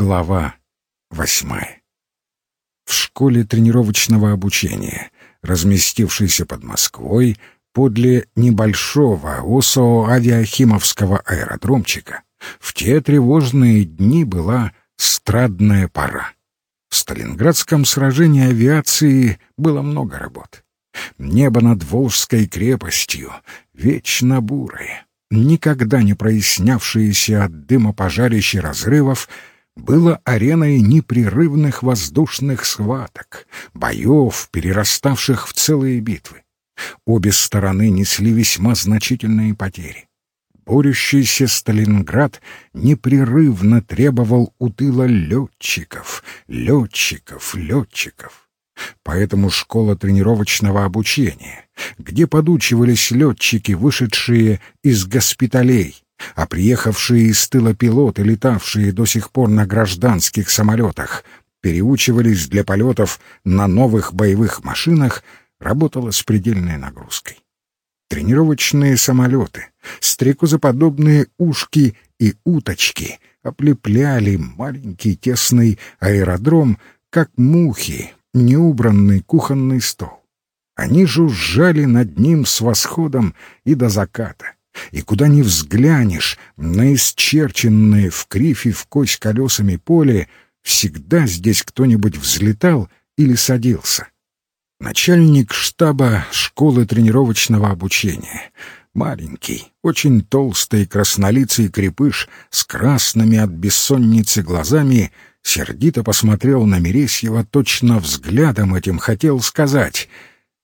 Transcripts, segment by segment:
Глава восьмая. В школе тренировочного обучения, разместившейся под Москвой, подле небольшого ОСО-авиахимовского аэродромчика, в те тревожные дни была страдная пора. В Сталинградском сражении авиации было много работ. Небо над Волжской крепостью, вечно бурое, никогда не прояснявшееся от дыма пожарищ разрывов, было ареной непрерывных воздушных схваток, боев, перераставших в целые битвы. Обе стороны несли весьма значительные потери. Борющийся Сталинград непрерывно требовал у тыла летчиков, летчиков, летчиков. Поэтому школа тренировочного обучения, где подучивались летчики, вышедшие из госпиталей, а приехавшие из тыла пилоты, летавшие до сих пор на гражданских самолетах, переучивались для полетов на новых боевых машинах, работала с предельной нагрузкой. Тренировочные самолеты, стрекозоподобные ушки и уточки оплепляли маленький тесный аэродром, как мухи, неубранный кухонный стол. Они жужжали над ним с восходом и до заката. И куда ни взглянешь, на исчерченное в крифе в кость колесами поле, всегда здесь кто-нибудь взлетал или садился. Начальник штаба школы тренировочного обучения. Маленький, очень толстый краснолицый крепыш с красными от бессонницы глазами — сердито посмотрел на Мересьева точно взглядом этим хотел сказать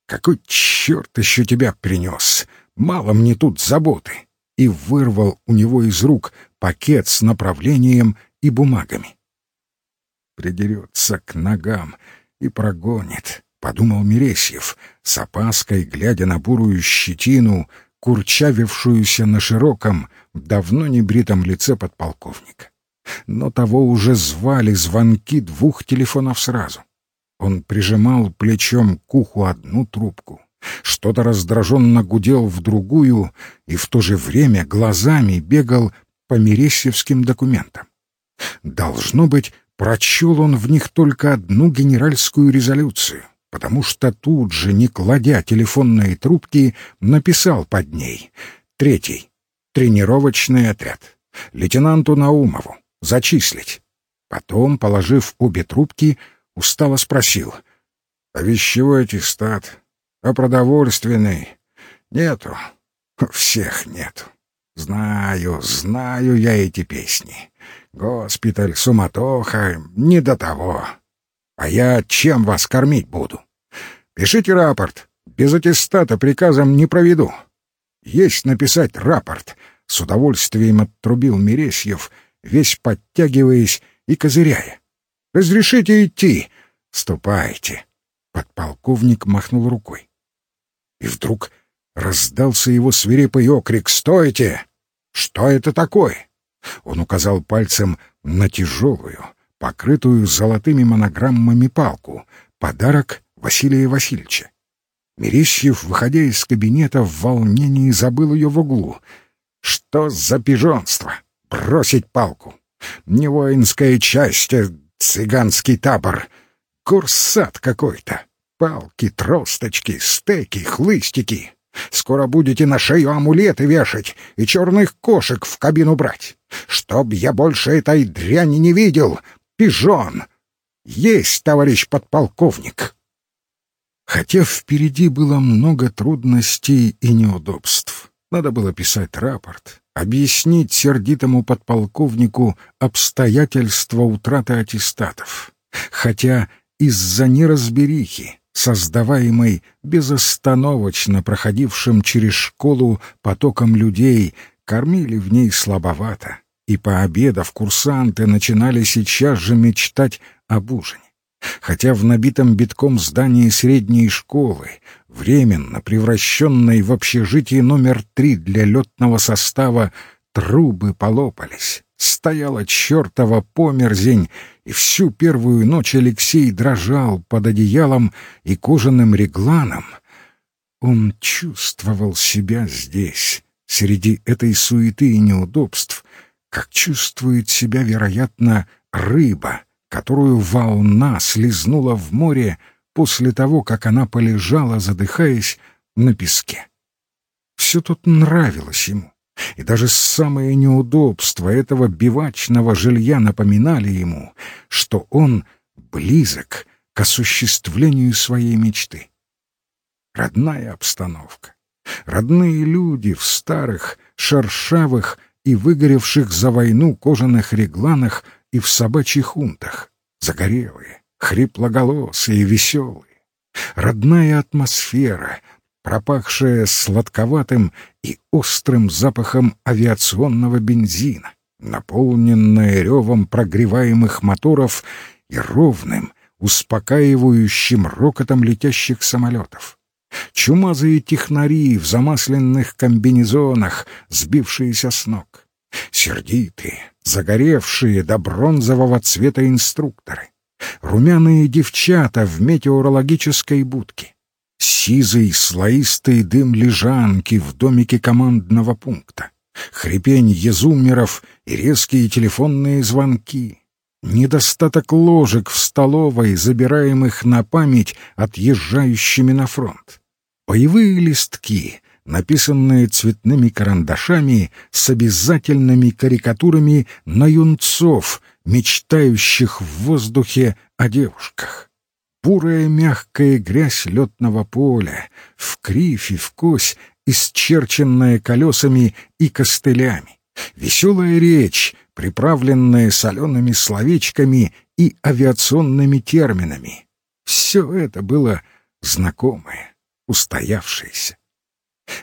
«Какой черт еще тебя принес? Мало мне тут заботы!» и вырвал у него из рук пакет с направлением и бумагами. «Придерется к ногам и прогонит», — подумал Мересьев, с опаской глядя на бурую щетину, курчавившуюся на широком, давно небритом лице подполковника но того уже звали звонки двух телефонов сразу. Он прижимал плечом к уху одну трубку, что-то раздраженно гудел в другую и в то же время глазами бегал по мересьевским документам. Должно быть, прочел он в них только одну генеральскую резолюцию, потому что тут же, не кладя телефонные трубки, написал под ней «Третий. Тренировочный отряд. Лейтенанту Наумову зачислить. Потом, положив обе трубки, устало спросил. «А вещевой аттестат? А продовольственный? Нету. Всех нету. Знаю, знаю я эти песни. Госпиталь, суматоха, не до того. А я чем вас кормить буду? Пишите рапорт. Без аттестата приказом не проведу. Есть написать рапорт. С удовольствием оттрубил Мересьев — весь подтягиваясь и козыряя. «Разрешите идти?» «Ступайте!» Подполковник махнул рукой. И вдруг раздался его свирепый окрик «Стойте! Что это такое?» Он указал пальцем на тяжелую, покрытую золотыми монограммами палку, подарок Василия Васильевича. Мерещьев, выходя из кабинета, в волнении забыл ее в углу. «Что за пижонство?» бросить палку. Не воинская часть, а цыганский табор. Курсат какой-то. Палки, тросточки, стеки, хлыстики. Скоро будете на шею амулеты вешать и черных кошек в кабину брать. Чтоб я больше этой дряни не видел. Пижон! Есть, товарищ подполковник!» Хотя впереди было много трудностей и неудобств. Надо было писать рапорт, объяснить сердитому подполковнику обстоятельства утраты аттестатов. Хотя из-за неразберихи, создаваемой безостановочно проходившим через школу потоком людей, кормили в ней слабовато, и, пообедав, курсанты начинали сейчас же мечтать об ужине. Хотя в набитом битком здании средней школы временно превращенной в общежитие номер три для летного состава, трубы полопались. Стояла чертова померзень, и всю первую ночь Алексей дрожал под одеялом и кожаным регланом. Он чувствовал себя здесь, среди этой суеты и неудобств, как чувствует себя, вероятно, рыба, которую волна слезнула в море после того, как она полежала, задыхаясь, на песке. Все тут нравилось ему, и даже самые неудобства этого бивачного жилья напоминали ему, что он близок к осуществлению своей мечты. Родная обстановка, родные люди в старых, шершавых и выгоревших за войну кожаных регланах и в собачьих унтах, загорелые, хриплоголосые веселые. Родная атмосфера, пропахшая сладковатым и острым запахом авиационного бензина, наполненная ревом прогреваемых моторов и ровным, успокаивающим рокотом летящих самолетов. Чумазые технари в замасленных комбинезонах, сбившиеся с ног. Сердитые, загоревшие до бронзового цвета инструкторы. Румяные девчата в метеорологической будке. Сизый слоистый дым лежанки в домике командного пункта. Хрипень езумеров и резкие телефонные звонки недостаток ложек в столовой, забираемых на память отъезжающими на фронт. Боевые листки, написанные цветными карандашами с обязательными карикатурами на юнцов, мечтающих в воздухе о девушках. Бурая мягкая грязь летного поля, в кривь и в кось, исчерченная колесами и костылями. Веселая речь, приправленная солеными словечками и авиационными терминами. Все это было знакомое, устоявшееся.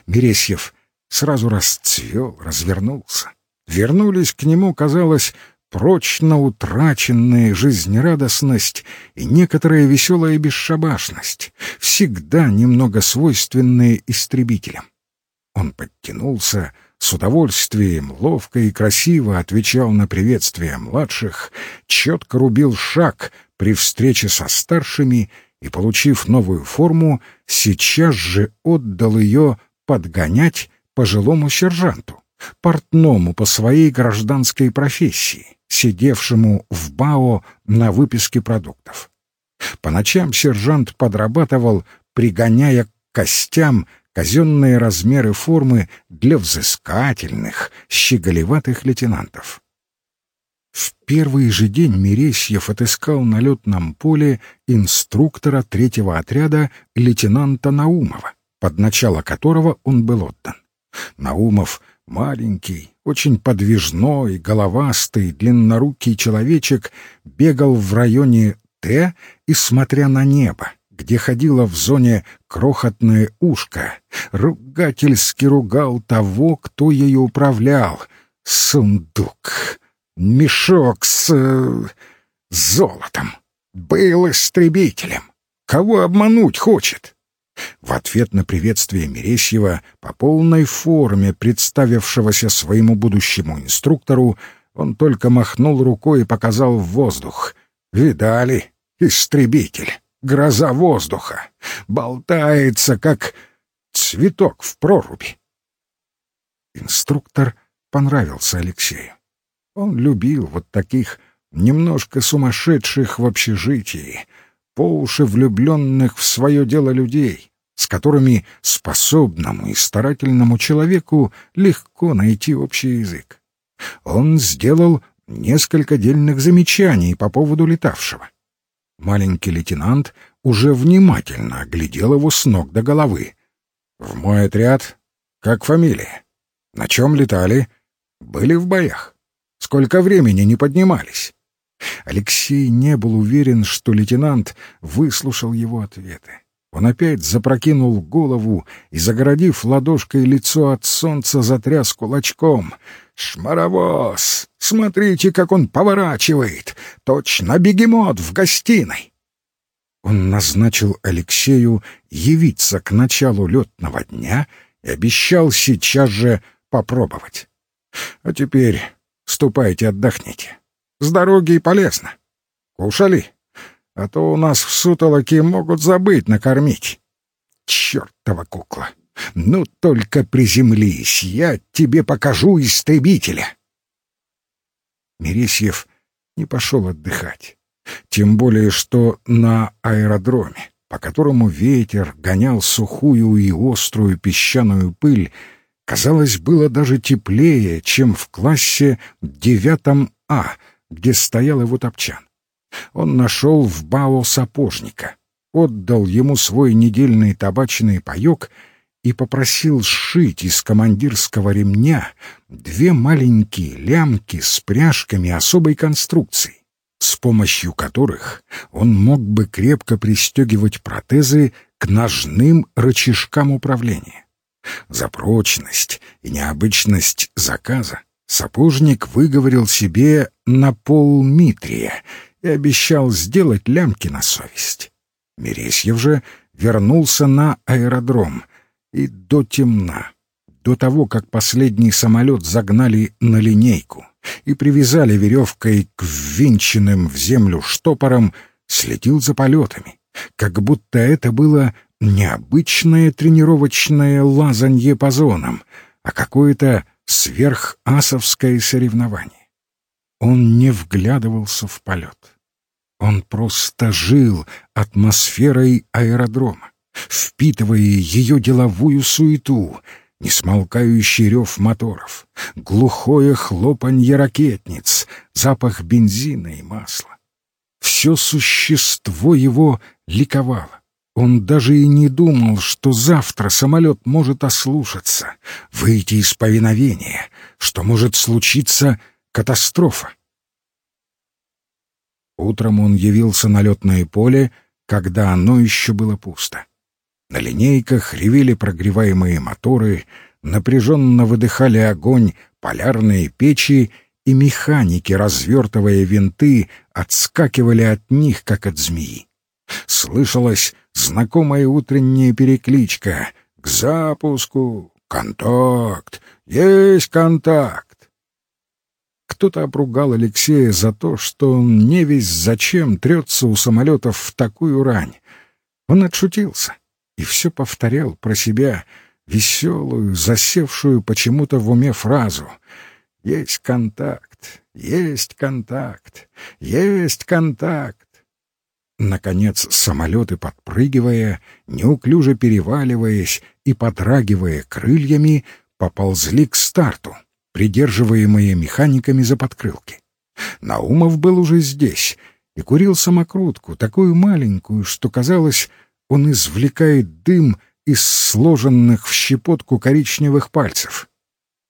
Мересьев сразу расцвел, развернулся. Вернулись к нему, казалось, прочно утраченная жизнерадостность и некоторая веселая бесшабашность, всегда немного свойственные истребителям. Он подтянулся, с удовольствием, ловко и красиво отвечал на приветствия младших, четко рубил шаг при встрече со старшими и, получив новую форму, сейчас же отдал ее подгонять пожилому сержанту, портному по своей гражданской профессии, сидевшему в БАО на выписке продуктов. По ночам сержант подрабатывал, пригоняя к костям казенные размеры формы для взыскательных, щеголеватых лейтенантов. В первый же день Мересьев отыскал на летном поле инструктора третьего отряда лейтенанта Наумова, под начало которого он был отдан. Наумов — маленький, очень подвижной, головастый, длиннорукий человечек бегал в районе Т и, смотря на небо, где ходило в зоне крохотное ушко, ругательски ругал того, кто ею управлял. Сундук, мешок с... Э, золотом. Был истребителем. Кого обмануть хочет? В ответ на приветствие Мересьева по полной форме, представившегося своему будущему инструктору, он только махнул рукой и показал в воздух. «Видали? Истребитель!» гроза воздуха, болтается, как цветок в проруби. Инструктор понравился Алексею. Он любил вот таких немножко сумасшедших в общежитии, по уши влюбленных в свое дело людей, с которыми способному и старательному человеку легко найти общий язык. Он сделал несколько дельных замечаний по поводу летавшего. Маленький лейтенант уже внимательно оглядел его с ног до головы. «В мой отряд? Как фамилия? На чем летали? Были в боях? Сколько времени не поднимались?» Алексей не был уверен, что лейтенант выслушал его ответы. Он опять запрокинул голову и, загородив ладошкой лицо от солнца, затряс кулачком. «Шмаровоз! Смотрите, как он поворачивает! Точно бегемот в гостиной!» Он назначил Алексею явиться к началу летного дня и обещал сейчас же попробовать. «А теперь ступайте отдохните. С дороги полезно. Кушали?» а то у нас в сутолоке могут забыть накормить. Чёртова кукла! Ну только приземлись, я тебе покажу истребителя!» Мересьев не пошел отдыхать. Тем более, что на аэродроме, по которому ветер гонял сухую и острую песчаную пыль, казалось, было даже теплее, чем в классе девятом А, где стоял его топчан. Он нашел в Бао сапожника, отдал ему свой недельный табачный паек и попросил сшить из командирского ремня две маленькие лямки с пряжками особой конструкции, с помощью которых он мог бы крепко пристегивать протезы к ножным рычажкам управления. За прочность и необычность заказа сапожник выговорил себе на полмитрия и обещал сделать лямки на совесть. Мересьев же вернулся на аэродром и до темна, до того, как последний самолет загнали на линейку и привязали веревкой к ввинченным в землю штопорам, следил за полетами, как будто это было необычное тренировочное лазанье по зонам, а какое-то сверхасовское соревнование. Он не вглядывался в полет. Он просто жил атмосферой аэродрома, впитывая ее деловую суету, несмолкающий рев моторов, глухое хлопанье ракетниц, запах бензина и масла. Все существо его ликовало. Он даже и не думал, что завтра самолет может ослушаться, выйти из повиновения, что может случиться катастрофа. Утром он явился на летное поле, когда оно еще было пусто. На линейках ревели прогреваемые моторы, напряженно выдыхали огонь полярные печи, и механики, развертывая винты, отскакивали от них, как от змеи. Слышалась знакомая утренняя перекличка «К запуску! Контакт! Есть контакт!» Кто-то обругал Алексея за то, что он не весь зачем трется у самолетов в такую рань. Он отшутился и все повторял про себя веселую, засевшую почему-то в уме фразу «Есть контакт! Есть контакт! Есть контакт!» Наконец, самолеты, подпрыгивая, неуклюже переваливаясь и подрагивая крыльями, поползли к старту, придерживаемые механиками за подкрылки. Наумов был уже здесь и курил самокрутку, такую маленькую, что, казалось, он извлекает дым из сложенных в щепотку коричневых пальцев.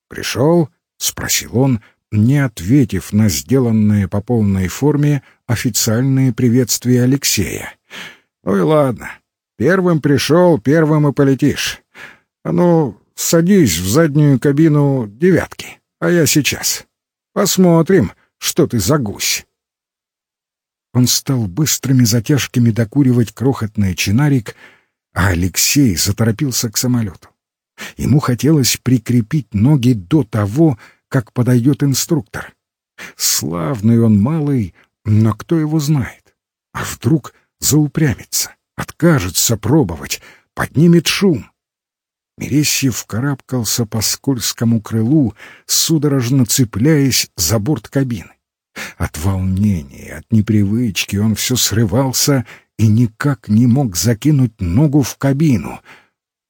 «Пришел?» — спросил он, не ответив на сделанное по полной форме официальные приветствия Алексея. «Ой, ладно. Первым пришел, первым и полетишь. А ну, садись в заднюю кабину девятки, а я сейчас. Посмотрим, что ты за гусь». Он стал быстрыми затяжками докуривать крохотный чинарик, а Алексей заторопился к самолету. Ему хотелось прикрепить ноги до того, как подойдет инструктор. Славный он малый, но кто его знает? А вдруг заупрямится, откажется пробовать, поднимет шум? Мересьев карабкался по скользкому крылу, судорожно цепляясь за борт кабины. От волнения, от непривычки он все срывался и никак не мог закинуть ногу в кабину.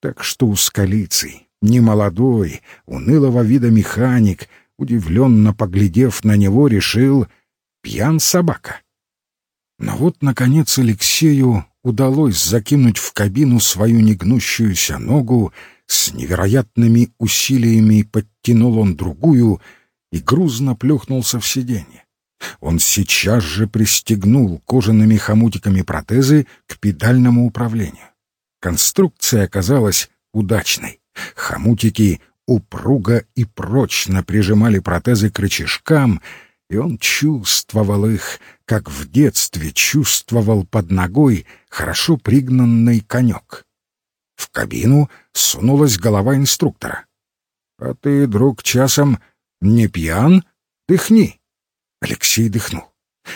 Так что у скалицей, немолодой, унылого вида механик, удивленно поглядев на него, решил «пьян собака». Но вот, наконец, Алексею удалось закинуть в кабину свою негнущуюся ногу, с невероятными усилиями подтянул он другую и грузно плюхнулся в сиденье. Он сейчас же пристегнул кожаными хомутиками протезы к педальному управлению. Конструкция оказалась удачной. Хомутики упруго и прочно прижимали протезы к рычажкам, и он чувствовал их, как в детстве чувствовал под ногой хорошо пригнанный конек. В кабину сунулась голова инструктора. — А ты, друг, часом не пьян? Дыхни. Алексей дыхнул.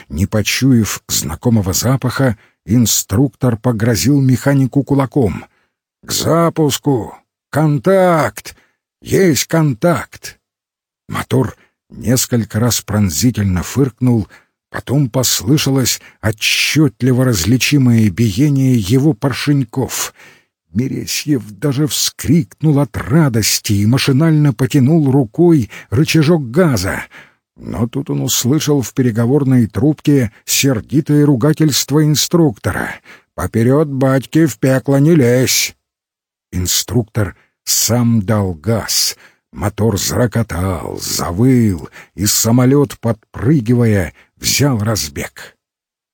Не почуяв знакомого запаха, инструктор погрозил механику кулаком. «К запуску! Контакт! Есть контакт!» Мотор несколько раз пронзительно фыркнул, Потом послышалось отчетливо различимое биение его поршеньков. Мересьев даже вскрикнул от радости и машинально потянул рукой рычажок газа. Но тут он услышал в переговорной трубке сердитое ругательство инструктора. «Поперед, батьки, в пекло не лезь!» Инструктор сам дал газ. Мотор зарокотал, завыл, и самолет, подпрыгивая, взял разбег.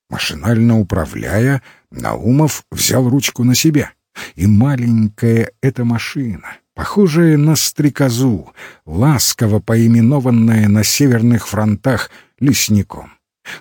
Машинально управляя, Наумов взял ручку на себя. И маленькая эта машина, похожая на стрекозу, ласково поименованная на северных фронтах лесником,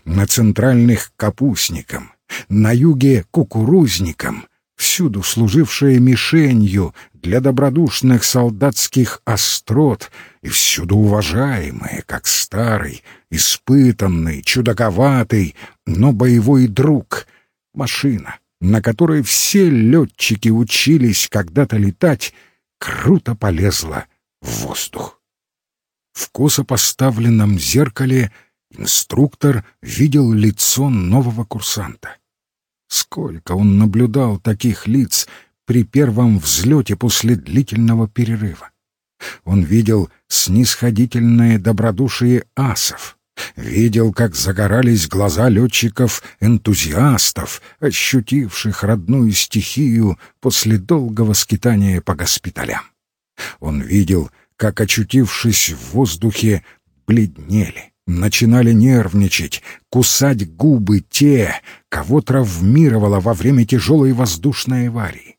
на центральных капустником, на юге кукурузником, всюду служившая мишенью для добродушных солдатских острот и всюду уважаемая, как старый, испытанный, чудаковатый, но боевой друг, машина, на которой все летчики учились когда-то летать, круто полезла в воздух. В косо поставленном зеркале инструктор видел лицо нового курсанта. Сколько он наблюдал таких лиц при первом взлете после длительного перерыва. Он видел снисходительное добродушие асов, видел, как загорались глаза летчиков-энтузиастов, ощутивших родную стихию после долгого скитания по госпиталям. Он видел, как, очутившись в воздухе, бледнели, начинали нервничать, кусать губы те, кого травмировало во время тяжелой воздушной аварии.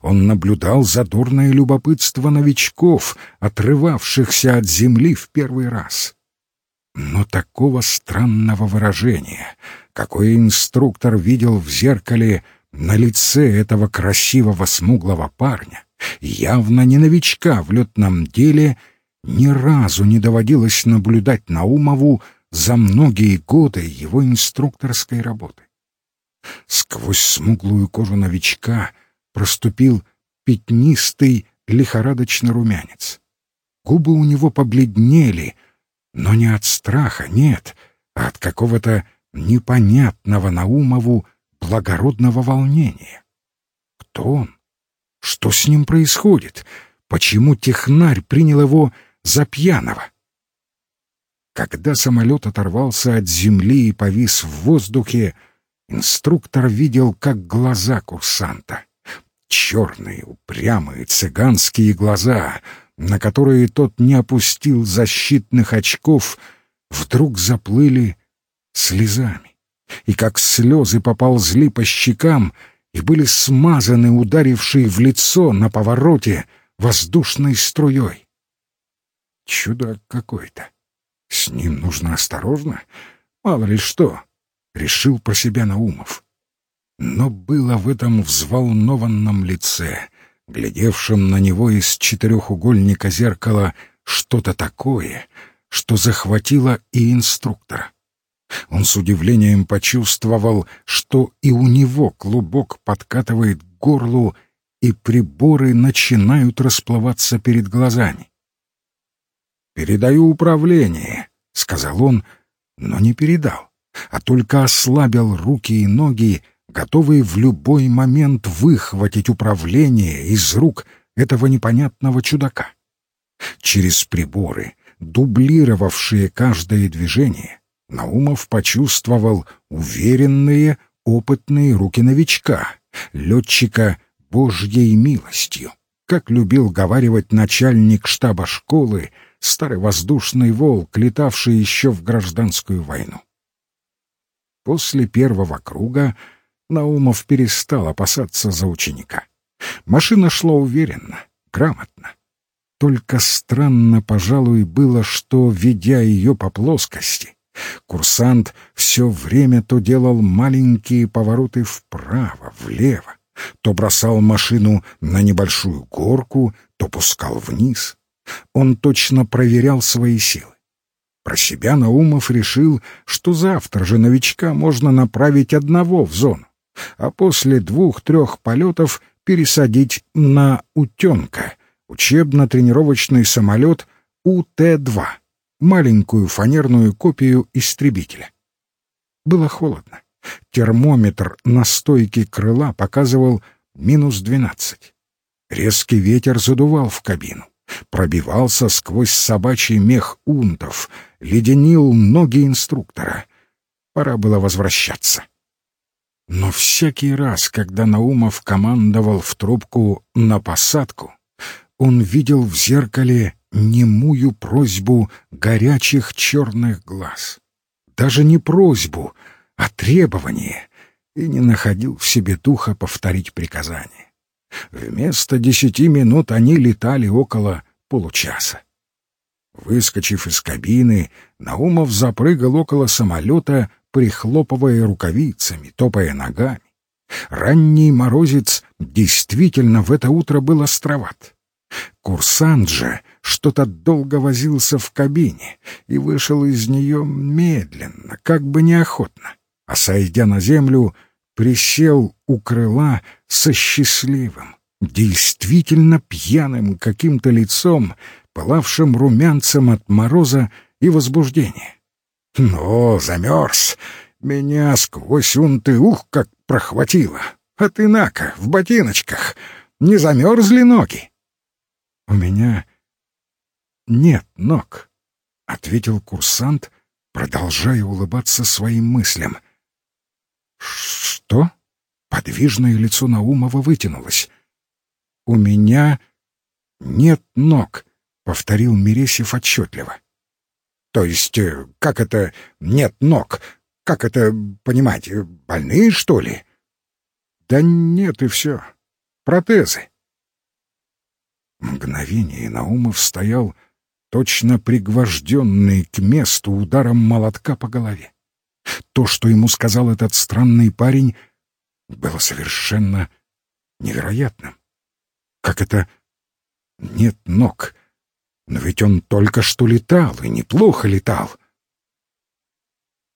Он наблюдал задорное любопытство новичков, отрывавшихся от земли в первый раз. Но такого странного выражения, какое инструктор видел в зеркале на лице этого красивого смуглого парня, явно не новичка в летном деле — ни разу не доводилось наблюдать Наумову за многие годы его инструкторской работы. Сквозь смуглую кожу новичка проступил пятнистый лихорадочный румянец. Губы у него побледнели, но не от страха, нет, а от какого-то непонятного Наумову благородного волнения. Кто он? Что с ним происходит? Почему технарь принял его за пьяного. Когда самолет оторвался от земли и повис в воздухе, инструктор видел, как глаза курсанта, черные, упрямые, цыганские глаза, на которые тот не опустил защитных очков, вдруг заплыли слезами, и как слезы поползли по щекам и были смазаны ударившие в лицо на повороте воздушной струей. Чудак какой-то. С ним нужно осторожно. Мало ли что, — решил про себя Наумов. Но было в этом взволнованном лице, глядевшем на него из четырехугольника зеркала, что-то такое, что захватило и инструктора. Он с удивлением почувствовал, что и у него клубок подкатывает к горлу, и приборы начинают расплываться перед глазами. «Передаю управление», — сказал он, но не передал, а только ослабил руки и ноги, готовые в любой момент выхватить управление из рук этого непонятного чудака. Через приборы, дублировавшие каждое движение, Наумов почувствовал уверенные, опытные руки новичка, летчика Божьей милостью, как любил говаривать начальник штаба школы старый воздушный волк, летавший еще в гражданскую войну. После первого круга Наумов перестал опасаться за ученика. Машина шла уверенно, грамотно. Только странно, пожалуй, было, что, ведя ее по плоскости, курсант все время то делал маленькие повороты вправо, влево, то бросал машину на небольшую горку, то пускал вниз. Он точно проверял свои силы. Про себя Наумов решил, что завтра же новичка можно направить одного в зону, а после двух-трех полетов пересадить на «Утенка» — учебно-тренировочный самолет УТ-2, маленькую фанерную копию истребителя. Было холодно. Термометр на стойке крыла показывал минус двенадцать. Резкий ветер задувал в кабину, пробивался сквозь собачий мех унтов, леденил ноги инструктора. Пора было возвращаться. Но всякий раз, когда Наумов командовал в трубку на посадку, он видел в зеркале немую просьбу горячих черных глаз. Даже не просьбу, а требование, и не находил в себе духа повторить приказание. Вместо десяти минут они летали около получаса. Выскочив из кабины, Наумов запрыгал около самолета, прихлопывая рукавицами, топая ногами. Ранний морозец действительно в это утро был островат. Курсант же что-то долго возился в кабине и вышел из нее медленно, как бы неохотно, а, сойдя на землю, присел у крыла со счастливым, действительно пьяным каким-то лицом, пылавшим румянцем от мороза и возбуждения. «Ну, замерз! Меня сквозь унты ух как прохватило! А ты, Нака, в ботиночках! Не замерзли ноги?» «У меня нет ног», — ответил курсант, продолжая улыбаться своим мыслям. «Что?» — подвижное лицо Наумова вытянулось. «У меня нет ног», — повторил Мересев отчетливо. «То есть, э, как это нет ног? Как это понимать, больные, что ли?» «Да нет, и все. Протезы». Мгновение Наумов стоял точно пригвожденный к месту ударом молотка по голове. То, что ему сказал этот странный парень, было совершенно невероятным. Как это нет ног? Но ведь он только что летал, и неплохо летал.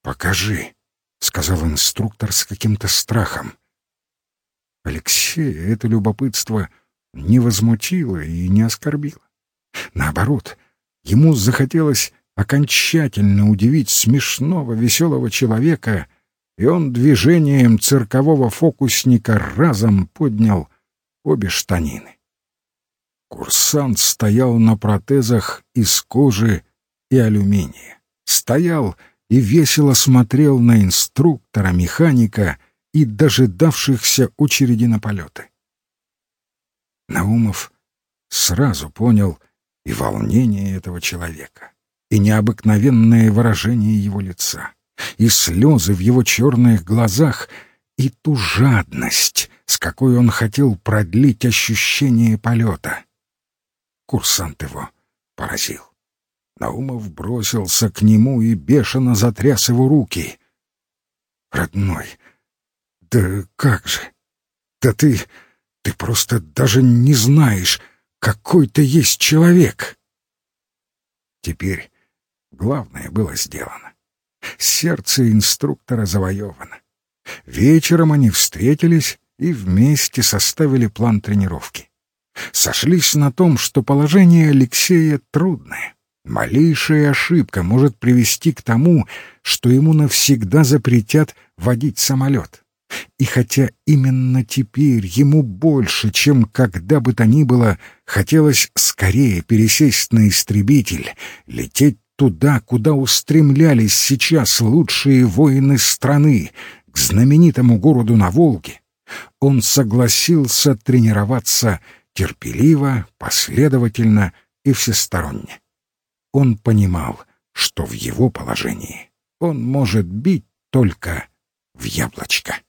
«Покажи», — сказал инструктор с каким-то страхом. Алексея это любопытство не возмутило и не оскорбило. Наоборот, Ему захотелось окончательно удивить смешного, веселого человека, и он движением циркового фокусника разом поднял обе штанины. Курсант стоял на протезах из кожи и алюминия. Стоял и весело смотрел на инструктора, механика и дожидавшихся очереди на полеты. Наумов сразу понял, и волнение этого человека, и необыкновенное выражение его лица, и слезы в его черных глазах, и ту жадность, с какой он хотел продлить ощущение полета. Курсант его поразил. Наумов бросился к нему и бешено затряс его руки. «Родной, да как же? Да ты... ты просто даже не знаешь, какой-то есть человек. Теперь главное было сделано. Сердце инструктора завоевано. Вечером они встретились и вместе составили план тренировки. Сошлись на том, что положение Алексея трудное. Малейшая ошибка может привести к тому, что ему навсегда запретят водить самолет. И хотя именно теперь ему больше, чем когда бы то ни было, хотелось скорее пересесть на истребитель, лететь туда, куда устремлялись сейчас лучшие воины страны, к знаменитому городу на Волге, он согласился тренироваться терпеливо, последовательно и всесторонне. Он понимал, что в его положении он может бить только в яблочко.